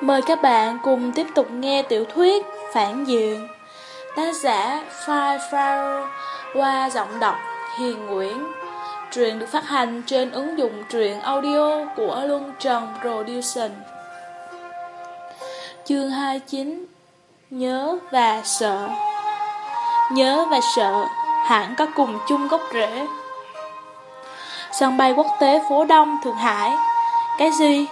Mời các bạn cùng tiếp tục nghe tiểu thuyết Phản Diện. Tác giả Fire Fire qua giọng đọc Hiền Nguyễn. Truyện được phát hành trên ứng dụng truyện audio của Luân Trần Production Chương 29 Nhớ và sợ. Nhớ và sợ hẳn có cùng chung gốc rễ. Sân bay quốc tế phố Đông, Thượng Hải. Cái gì?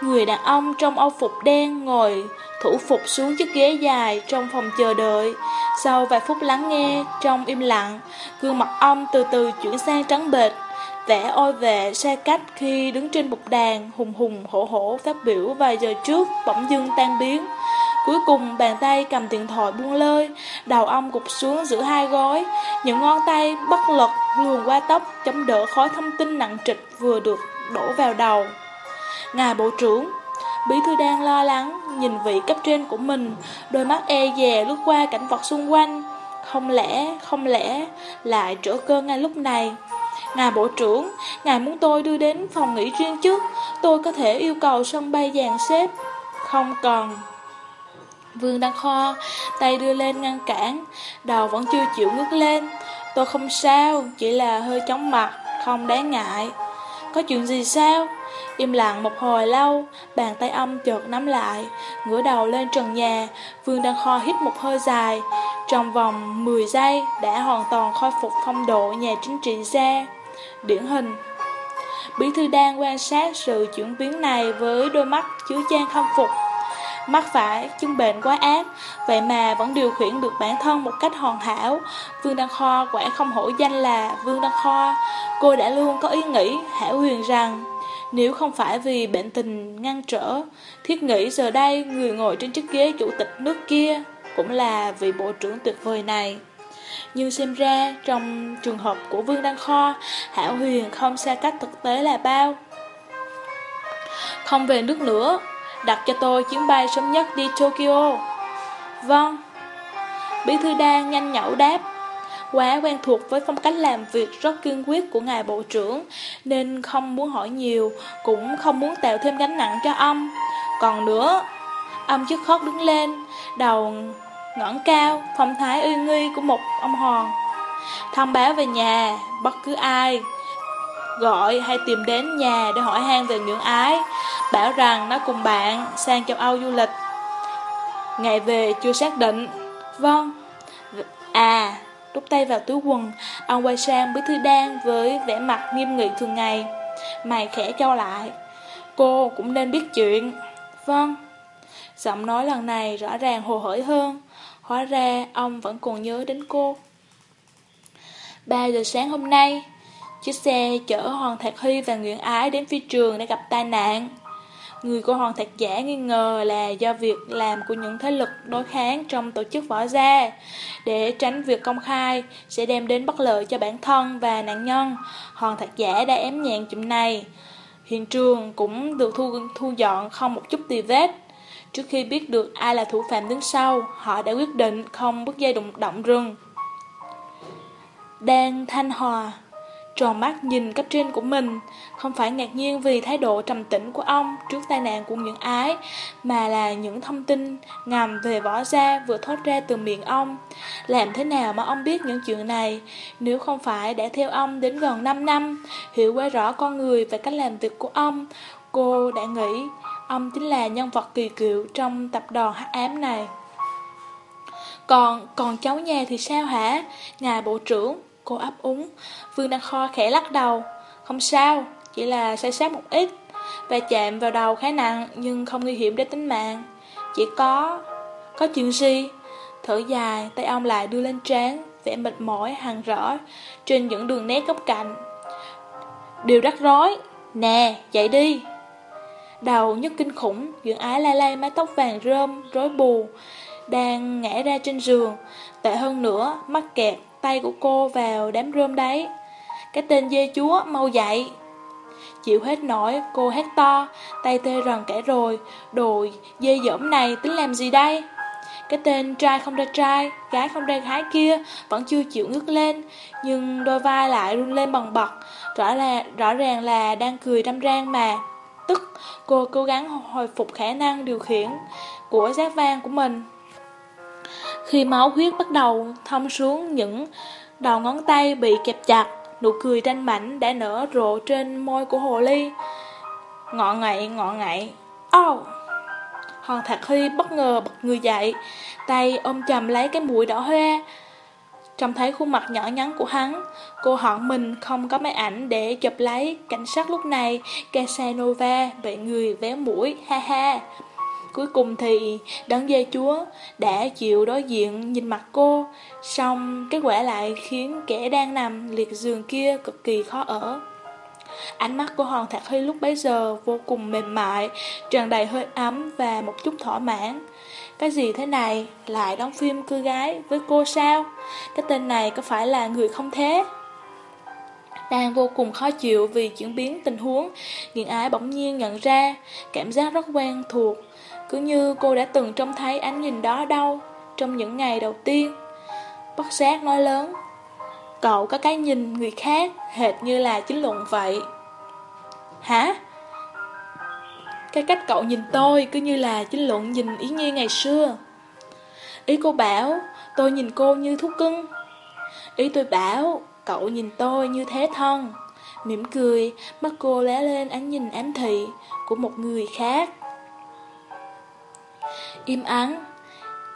Người đàn ông trong âu phục đen ngồi thủ phục xuống chiếc ghế dài trong phòng chờ đợi. Sau vài phút lắng nghe, trong im lặng, gương mặt ông từ từ chuyển sang trắng bệch, vẻ ôi vệ xa cách khi đứng trên bục đàn, hùng hùng hổ hổ phát biểu vài giờ trước, bỗng dưng tan biến. Cuối cùng bàn tay cầm điện thoại buông lơi, đầu ông gục xuống giữa hai gối, những ngón tay bất lực luồn qua tóc chống đỡ khói thông tin nặng trịch vừa được đổ vào đầu. Ngài Bộ trưởng. Bí thư đang lo lắng Nhìn vị cấp trên của mình Đôi mắt e dè lướt qua cảnh vật xung quanh. Không lẽ, không lẽ Lại trở cơ ngay lúc này? Ngài Bộ trưởng Ngài muốn tôi đưa đến phòng nghỉ riêng chứ? Tôi có thể yêu cầu sân bay dàn xếp. Không cần. Vương Đăng Kho Tay đưa lên ngăn cản. Đầu vẫn chưa chịu ngước lên. Tôi không sao Chỉ là hơi chóng mặt Không đáng ngại. Có chuyện gì sao? Im lặng một hồi lâu, bàn tay ông chợt nắm lại, ngửa đầu lên trần nhà, Vương Đăng Kho hít một hơi dài. Trong vòng 10 giây đã hoàn toàn khôi phục phong độ nhà chính trị gia. Điển hình Bí thư đang quan sát sự chuyển biến này với đôi mắt chứa chan khâm phục. Mắt phải, chứng bệnh quá ác, vậy mà vẫn điều khiển được bản thân một cách hoàn hảo. Vương Đăng Kho quả không hổ danh là Vương Đăng Kho. Cô đã luôn có ý nghĩ, hảo huyền rằng nếu không phải vì bệnh tình ngăn trở, thiết nghĩ giờ đây người ngồi trên chiếc ghế chủ tịch nước kia cũng là vị bộ trưởng tuyệt vời này. Nhưng xem ra, trong trường hợp của Vương Đăng Kho, Hảo Huyền không xa cách thực tế là bao. Không về nước nữa, đặt cho tôi chuyến bay sớm nhất đi Tokyo. Vâng. Bí thư đan nhanh nhẩu đáp quá quen thuộc với phong cách làm việc rất kiên quyết của ngài bộ trưởng, nên không muốn hỏi nhiều, cũng không muốn tạo thêm gánh nặng cho ông. Còn nữa, ông chức khóc đứng lên, đầu ngẩng cao, phong thái uy nghi của một ông hoàng Thông báo về nhà, bất cứ ai gọi hay tìm đến nhà để hỏi han về ngưỡng ái, bảo rằng nó cùng bạn sang châu Âu du lịch. Ngày về chưa xác định. Vâng. À, đút tay vào túi quần, ông quay sang bí thư đan với vẻ mặt nghiêm nghị thường ngày. Mày khẽ trao lại. Cô cũng nên biết chuyện. Vâng. Giọng nói lần này rõ ràng hồ hởi hơn. Hóa ra ông vẫn còn nhớ đến cô. 3 giờ sáng hôm nay, chiếc xe chở Hoàng Thạc Hy và Nguyễn Ái đến phi trường để gặp tai nạn. Người của Hoàng Thạch Giả nghi ngờ là do việc làm của những thế lực đối kháng trong tổ chức võ gia. Để tránh việc công khai sẽ đem đến bất lợi cho bản thân và nạn nhân, Hoàng Thạch Giả đã ém nhẹn chuyện này. Hiện trường cũng được thu, thu dọn không một chút tì vết. Trước khi biết được ai là thủ phạm đứng sau, họ đã quyết định không bước dây động, động rừng. Đang Thanh Hòa tròn mắt nhìn cấp trên của mình, không phải ngạc nhiên vì thái độ trầm tĩnh của ông trước tai nạn của những ái, mà là những thông tin ngầm về võ gia vừa thoát ra từ miệng ông. Làm thế nào mà ông biết những chuyện này, nếu không phải đã theo ông đến gần 5 năm, hiểu quá rõ con người và cách làm việc của ông, cô đã nghĩ ông chính là nhân vật kỳ cựu trong tập đoàn hắc ám này. Còn, còn cháu nhà thì sao hả? Ngài Bộ trưởng, Cô ấp úng. Vương Đăng Kho khẽ lắc đầu. Không sao, chỉ là say sát một ít. Và chạm vào đầu khá nặng Nhưng không nguy hiểm đến tính mạng. Chỉ có... Có chuyện gì? Thở dài, tay ông lại đưa lên trán Vẻ mệt mỏi, hàng rõ Trên những đường nét góc cạnh. Điều rắc rối. Nè, dậy đi. Đầu nhất kinh khủng Dưỡng ái lai lai mái tóc vàng rơm, rối bù Đang ngã ra trên giường. Tệ hơn nữa, mắc kẹt tay của cô vào đám rơm đấy. Cái tên dê chúa mau dậy. Chịu hết nổi, cô hét to, tay tê rần cả rồi, đồ dê dẫm này tính làm gì đây? Cái tên trai không ra trai, gái không ra gái kia vẫn chưa chịu ngước lên, nhưng đôi vai lại run lên bằng bật, rõ, là, rõ ràng là đang cười đâm rang mà. tức cô cố gắng hồi phục khả năng điều khiển của giác vang của mình. Khi máu huyết bắt đầu thông xuống những đầu ngón tay bị kẹp chặt, nụ cười tranh mảnh đã nở rộ trên môi của hồ ly. Ngọ ngậy, ngọ ngậy. Oh! hoàng Thạc Huy bất ngờ bật người dậy, tay ôm chầm lấy cái mũi đỏ hoe. Trông thấy khuôn mặt nhỏ nhắn của hắn, cô hận mình không có máy ảnh để chụp lấy cảnh sát lúc này Casanova bị người véo mũi, ha ha. Cuối cùng thì đấng dê chúa đã chịu đối diện nhìn mặt cô, xong kết quả lại khiến kẻ đang nằm liệt giường kia cực kỳ khó ở. Ánh mắt của Hòn Thạc Huy lúc bấy giờ vô cùng mềm mại, tràn đầy hơi ấm và một chút thỏa mãn. Cái gì thế này lại đóng phim cưa gái với cô sao? Cái tên này có phải là người không thế? Đang vô cùng khó chịu vì chuyển biến tình huống, nghiện ái bỗng nhiên nhận ra, cảm giác rất quen thuộc, cứ như cô đã từng trông thấy ánh nhìn đó đâu, trong những ngày đầu tiên. Bất giác nói lớn, cậu có cái nhìn người khác hệt như là chính luận vậy. Hả? Cái cách cậu nhìn tôi cứ như là chính luận nhìn Ý Nhi ngày xưa. Ý cô bảo, tôi nhìn cô như thú cưng. Ý tôi bảo, cậu nhìn tôi như thế thân. Mỉm cười, mắt cô lé lên ánh nhìn ám thị của một người khác. Im ắng,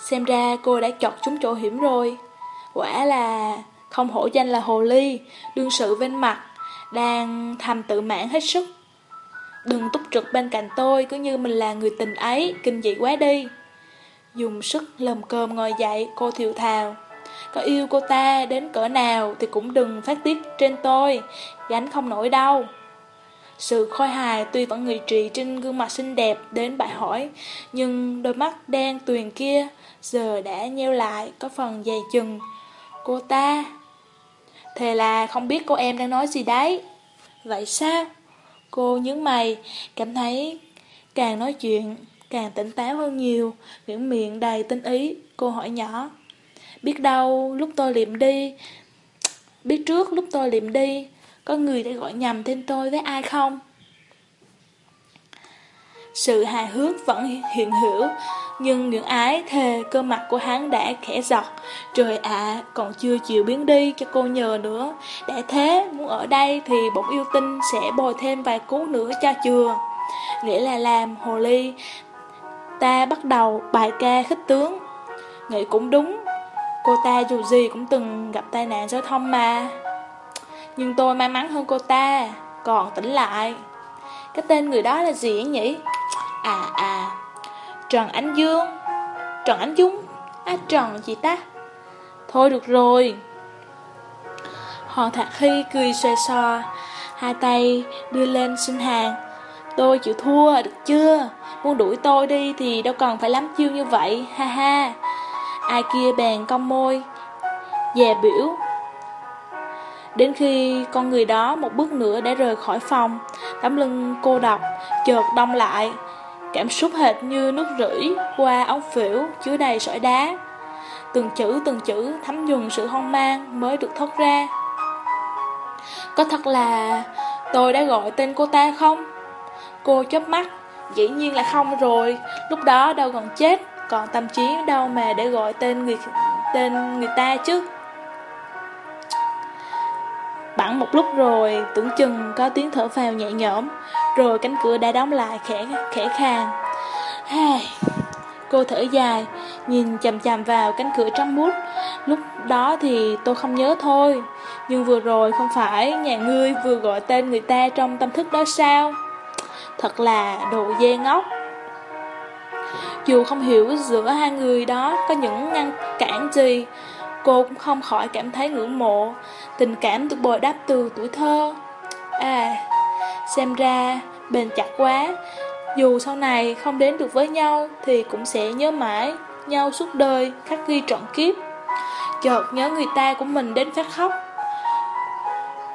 xem ra cô đã chọt chúng chỗ hiểm rồi. Quả là không hổ danh là hồ ly, đương sự bên mặt, đang thầm tự mãn hết sức. Đừng túc trực bên cạnh tôi cứ như mình là người tình ấy, kinh dị quá đi. Dùng sức lầm cơm ngồi dậy, cô thiều thào. Có yêu cô ta đến cỡ nào thì cũng đừng phát tiết trên tôi, gánh không nổi đâu. Sự khôi hài tuy vẫn người trì trên gương mặt xinh đẹp đến bại hỏi, nhưng đôi mắt đen tuyền kia giờ đã nheo lại có phần dày chừng. Cô ta... Thề là không biết cô em đang nói gì đấy. Vậy sao? Cô nhướng mày, cảm thấy càng nói chuyện, càng tỉnh táo hơn nhiều, miệng miệng đầy tinh ý, cô hỏi nhỏ. Biết đâu lúc tôi liệm đi, biết trước lúc tôi liệm đi, có người đã gọi nhầm tên tôi với ai không? Sự hài hước vẫn hiện hữu, nhưng những ái thề cơ mặt của hắn đã khẽ giọt Trời ạ, à, còn chưa chịu biến đi cho cô nhờ nữa. Đã thế, muốn ở đây thì bỗng yêu tinh sẽ bồi thêm vài cú nữa cho chừa. Nghĩa là làm hồ ly, ta bắt đầu bài ca khích tướng. Nghĩ cũng đúng, cô ta dù gì cũng từng gặp tai nạn giao thông mà. Nhưng tôi may mắn hơn cô ta, còn tỉnh lại. Cái tên người đó là gì nhỉ? À à, Trần Ánh Dương. Trần Ánh Dung? À Trần gì ta? Thôi được rồi. Hòn Thạc Khi cười xòe xòa Hai tay đưa lên xin hàng. Tôi chịu thua được chưa? Muốn đuổi tôi đi thì đâu cần phải lắm chiêu như vậy Ha ha. Ai kia bèn cong môi. Dè biểu Đến khi con người đó một bước nữa đã rời khỏi phòng Tấm lưng cô độc Chợt đông lại Cảm xúc hệt như nước rưỡi qua ống phễu chứa đầy sỏi đá. Từng chữ từng chữ thấm nhuần sự hoang mang mới được thoát ra. Có thật là tôi đã gọi tên cô ta không? Cô chớp mắt, dĩ nhiên là không rồi, lúc đó đâu còn chết, còn tâm trí đâu mà để gọi tên người tên người ta chứ. Bẵng một lúc rồi, tưởng chừng có tiếng thở phào nhẹ nhõm, rồi cánh cửa đã đóng lại khẽ khẽ khàng. Hey. Cô thở dài, nhìn chầm chầm vào cánh cửa trong mút. Lúc đó thì tôi không nhớ thôi, nhưng vừa rồi không phải nhà ngươi vừa gọi tên người ta trong tâm thức đó sao? Thật là đồ dê ngốc. Dù không hiểu giữa hai người đó có những ngăn cản gì, cô cũng không khỏi cảm thấy ngưỡng mộ, tình cảm được bồi đắp từ tuổi thơ. À, xem ra bền chặt quá, dù sau này không đến được với nhau thì cũng sẽ nhớ mãi nhau suốt đời, khắc ghi trọn kiếp. Chợt nhớ người ta của mình đến phát khóc.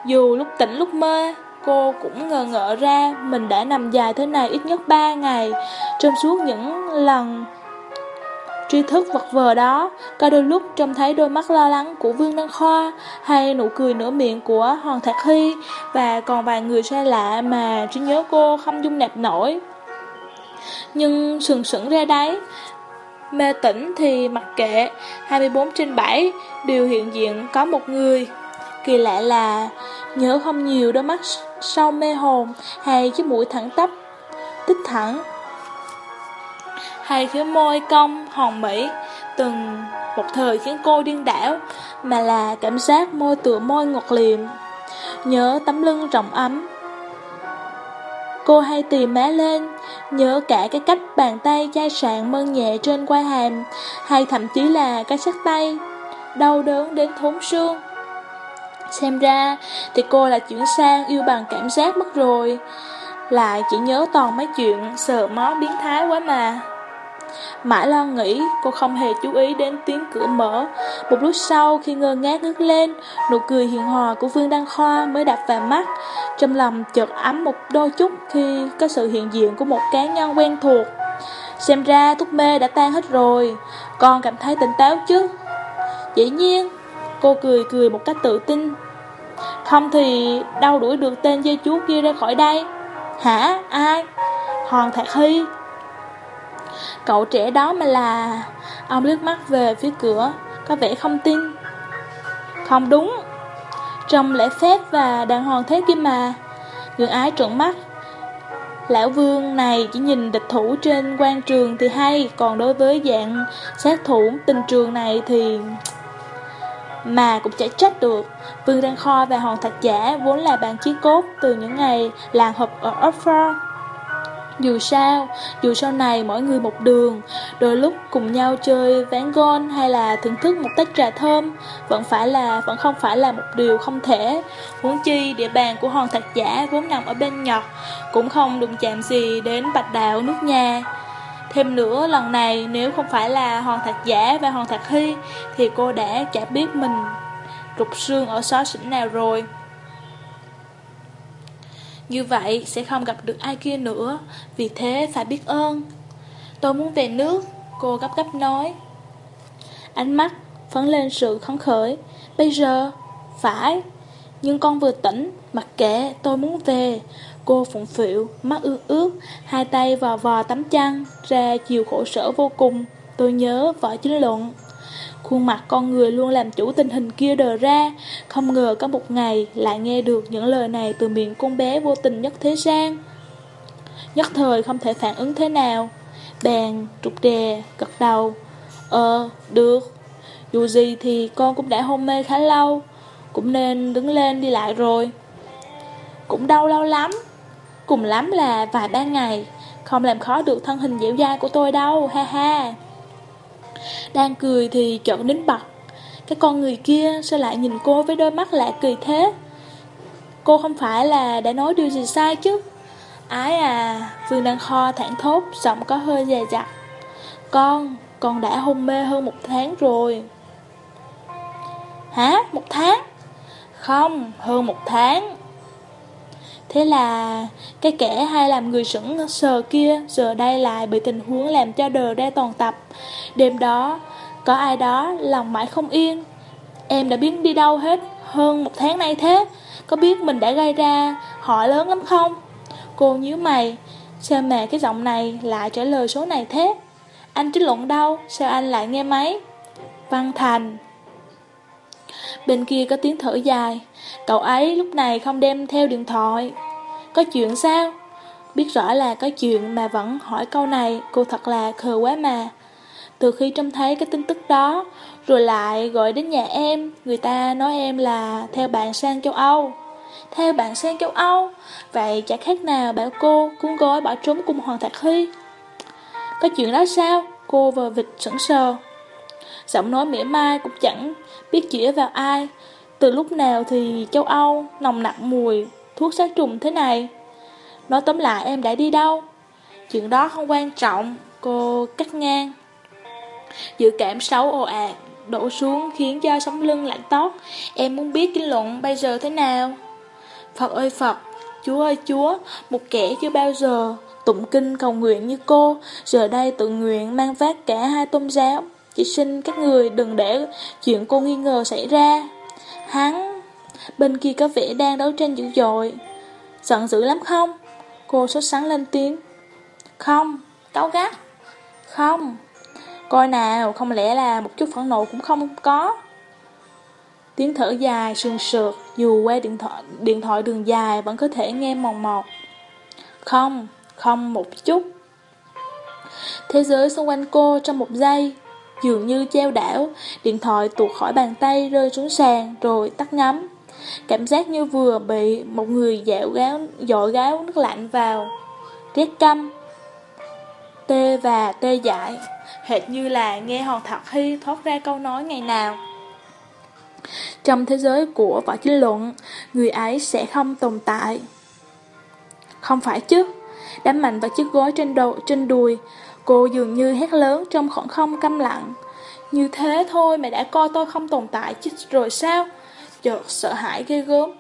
Dù lúc tỉnh lúc mơ, cô cũng ngờ ngợ ra mình đã nằm dài thế này ít nhất 3 ngày trong suốt những lần tri thức vật vờ đó, có đôi lúc trông thấy đôi mắt lo lắng của Vương Đăng Khoa, hay nụ cười nửa miệng của Hoàng Thạc Hy, và còn vài người xa lạ mà trí nhớ cô không dung nạp nổi. Nhưng sừng sững ra đấy, mê tỉnh thì mặc kệ, 24 trên 7 đều hiện diện có một người. Kỳ lạ là nhớ không nhiều đôi mắt sau mê hồn hay chiếc mũi thẳng tắp, tích thẳng hay phía môi cong, hòn mỹ, từng một thời khiến cô điên đảo, mà là cảm giác môi tựa môi ngọt liềm Nhớ tấm lưng rộng ấm. Cô hay tìm má lên, nhớ cả cái cách bàn tay chai sạn mơn nhẹ trên quai hàm, hay thậm chí là cái sắc tay, đau đớn đến thốn xương. Xem ra thì cô là chuyển sang yêu bằng cảm giác mất rồi Lại chỉ nhớ toàn mấy chuyện sợ máu biến thái quá mà Mãi lo nghĩ, cô không hề chú ý đến tiếng cửa mở. Một lúc sau, khi ngơ ngác ngước lên, nụ cười hiền hòa của Vương Đăng Khoa mới đập vào mắt. Trong lòng chợt ấm một đôi chút khi có sự hiện diện của một cá nhân quen thuộc. Xem ra thuốc mê đã tan hết rồi, con cảm thấy tỉnh táo chứ? Dĩ nhiên, cô cười cười một cách tự tin. Không thì đâu đuổi được tên dây chuốt kia ra khỏi đây? Hả? Ai? Hoàng Thạc Hy Cậu trẻ đó mà là... Ông liếc mắt về phía cửa, có vẻ không tin. Không đúng. trong lễ phép và đàng hoàng thế kia mà. Người ái trợn mắt. Lão vương này chỉ nhìn địch thủ trên quan trường thì hay, còn đối với dạng sát thủ tình trường này thì... Mà cũng chả trách được Vương Đăng Kho và Hoàng Thạch Giả vốn là bạn chí cốt từ những ngày làng hợp ở Oxford dù sao, dù sau này mỗi người một đường, đôi lúc cùng nhau chơi ván gôn hay là thưởng thức một tách trà thơm, vẫn phải là vẫn không phải là một điều không thể. Huống chi địa bàn của hòn thạch giả vốn nằm ở bên Nhật, cũng không đụng chạm gì đến bạch đạo nước nhà. Thêm nữa, lần này nếu không phải là hòn thạch giả và hòn thạch hy, thì cô đã chả biết mình rụt xương ở xó xỉnh nào rồi. Như vậy sẽ không gặp được ai kia nữa. Vì thế phải biết ơn. Tôi muốn về nước, Cô gấp gấp nói. Ánh mắt phấn lên sự khấn khởi. Bây giờ, Phải. Nhưng con vừa tỉnh, Mặc kệ, tôi muốn về. Cô phụng phịu, Mắt ướt ướt, Hai tay vò vò tấm chăn, Ra chiều khổ sở vô cùng. Tôi nhớ vợ chính luận. Khuôn mặt con người luôn làm chủ tình hình kia đờ ra. Không ngờ có một ngày lại nghe được những lời này từ miệng con bé vô tình nhất thế gian. Nhất thời không thể phản ứng thế nào. Bèn trục đè, gật đầu. Ờ, được. Dù gì thì con cũng đã hôn mê khá lâu Cũng nên đứng lên đi lại rồi. Cũng đau lâu lắm. Cùng lắm là vài ba ngày Không làm khó được thân hình dẻo dai của tôi đâu, ha ha đang cười thì chợt đến bật Cái con người kia sao lại nhìn cô với đôi mắt lạ kỳ thế? Cô không phải là đã nói điều gì sai chứ? Ái à Vương đang kho thẳng thốt Giọng có hơi dè dặt. Con, con đã hôn mê hơn một tháng rồi. Hả? Một tháng? Không, hơn một tháng. Thế là cái kẻ hay làm người sững sờ kia giờ đây lại bị tình huống làm cho đờ ra toàn tập. Đêm đó, có ai đó lòng mãi không yên. Em đã biết đi đâu hết hơn một tháng nay thế. Có biết mình đã gây ra họ lớn lắm không? Cô nhíu mày, sao mà cái giọng này lại trả lời số này thế? Anh trích luận đâu, sao anh lại nghe máy? Văn Thành Bên kia có tiếng thở dài Cậu ấy lúc này không đem theo điện thoại có chuyện sao? Biết rõ là có chuyện mà vẫn hỏi câu này, Cô thật là khờ quá mà. Từ khi trông thấy cái tin tức đó, Rồi lại gọi đến nhà em, Người ta nói em là theo bạn sang châu Âu. Theo bạn sang châu Âu? Vậy chả khác nào bảo cô cuốn gói bỏ trốn cùng Hoàng Thạc Hy. Có chuyện đó sao? Cô vờ vịt sững sờ. Giọng nói mỉa mai cũng chẳng biết chĩa vào ai. Từ lúc nào thì châu Âu nồng nặc mùi thuốc sát trùng thế này? Nói tóm lại em đã đi đâu? Chuyện đó không quan trọng, cô cắt ngang. Dự cảm xấu ồ ạt, đổ xuống khiến cho sống lưng lạnh tóc. Em muốn biết kinh luận bây giờ thế nào? Phật ơi Phật, Chúa ơi Chúa, một kẻ chưa bao giờ tụng kinh cầu nguyện như cô, giờ đây tự nguyện mang vác cả hai tôn giáo. Chỉ xin các người đừng để chuyện cô nghi ngờ xảy ra. Hắn, bên kia có vẻ đang đấu tranh dữ dội. Giận dữ lắm không? Cô sốt sắng lên tiếng. Không, cáu gắt. Không. Coi nào, không lẽ là một chút phẫn nộ cũng không có. Tiếng thở dài, sườn sượt, dù qua điện thoại, điện thoại đường dài vẫn có thể nghe mòn mọt. Không, không một chút. Thế giới xung quanh cô trong một giây, dường như treo đảo, điện thoại tuột khỏi bàn tay rơi xuống sàn rồi tắt ngắm. Cảm giác như vừa bị một người dạo gáo, dội gáo nước lạnh vào. Rét căm. Tê và tê dại, hệt như là nghe Hòn Thạc Hy thoát ra câu nói ngày nào. Trong thế giới của võ chính luận, người ấy sẽ không tồn tại. Không phải chứ, đám mạnh vào chiếc gối trên đầu trên đùi, cô dường như hét lớn trong khoảng không câm lặng. Như thế thôi mà đã coi tôi không tồn tại chứ rồi sao? Chợt sợ hãi ghê gớm.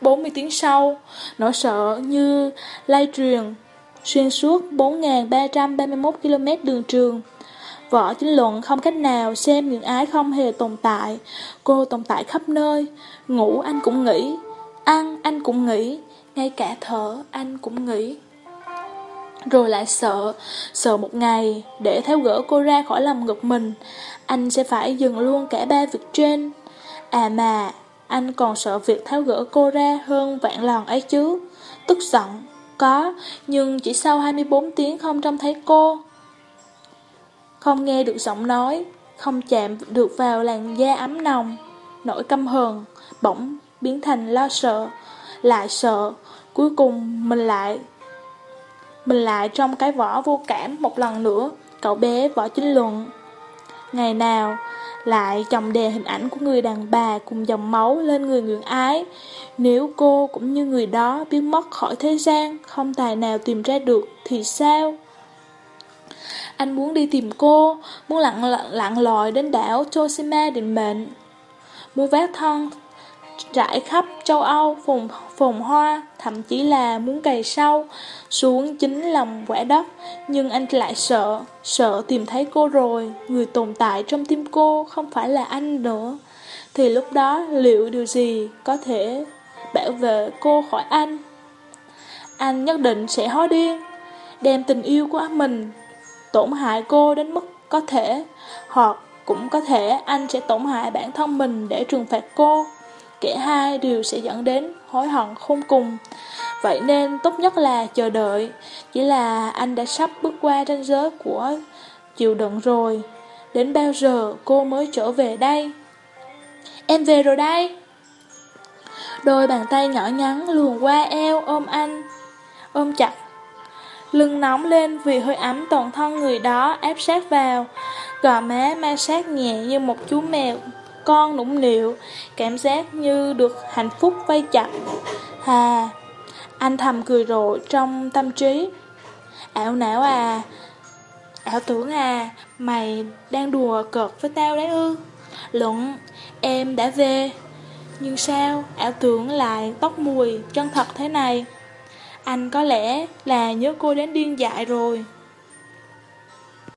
40 tiếng sau, nỗi sợ như lay truyền xuyên suốt 4.331 km đường trường. Võ chính luận không cách nào xem những ái không hề tồn tại. Cô tồn tại khắp nơi. Ngủ anh cũng nghĩ. Ăn anh cũng nghĩ. Ngay cả thở anh cũng nghĩ. Rồi lại sợ, sợ một ngày, để tháo gỡ cô ra khỏi lòng ngực mình, anh sẽ phải dừng luôn cả ba việc trên. À mà, anh còn sợ việc tháo gỡ cô ra hơn vạn lần ấy chứ. Tức giận, có, nhưng chỉ sau 24 tiếng không trông thấy cô. Không nghe được giọng nói, không chạm được vào làn da ấm nồng. Nỗi căm hờn, bỗng biến thành lo sợ, lại sợ, cuối cùng mình lại mình lại trong cái vỏ vô cảm một lần nữa, cậu bé vỏ chính luận. Ngày nào, lại chồng đè hình ảnh của người đàn bà cùng dòng máu lên người người ái. Nếu cô cũng như người đó biến mất khỏi thế gian, không tài nào tìm ra được, thì sao? Anh muốn đi tìm cô, muốn lặn lặn, lặn lội đến đảo Toshima định mệnh. Muốn vác thân rải khắp châu Âu phồn, phồn hoa, thậm chí là muốn cày sâu xuống chính lòng quả đất. Nhưng anh lại sợ, sợ tìm thấy cô rồi, người tồn tại trong tim cô không phải là anh nữa. Thì lúc đó liệu điều gì có thể bảo vệ cô khỏi anh? Anh nhất định sẽ hóa điên, đem tình yêu của mình tổn hại cô đến mức có thể, hoặc cũng có thể anh sẽ tổn hại bản thân mình để trừng phạt cô. Kẻ hai đều sẽ dẫn đến hối hận khôn cùng. Vậy nên tốt nhất là chờ đợi, chỉ là anh đã sắp bước qua ranh giới của chịu đựng rồi. Đến bao giờ cô mới trở về đây? Em về rồi đây. Đôi bàn tay nhỏ nhắn luồn qua eo ôm anh, ôm chặt Lưng nóng lên vì hơi ấm toàn thân người đó áp sát vào Gò má ma sát nhẹ như một chú mèo con nũng nịu, Cảm giác như được hạnh phúc vây chặt. Hà, Anh thầm cười rộ trong tâm trí. Ảo não à Ảo tưởng à Mày đang đùa cợt với tao đấy ư? Luận, Em đã về. Nhưng sao ảo tưởng lại tóc mùi chân thật thế này? Anh có lẽ là nhớ cô đến điên dại rồi.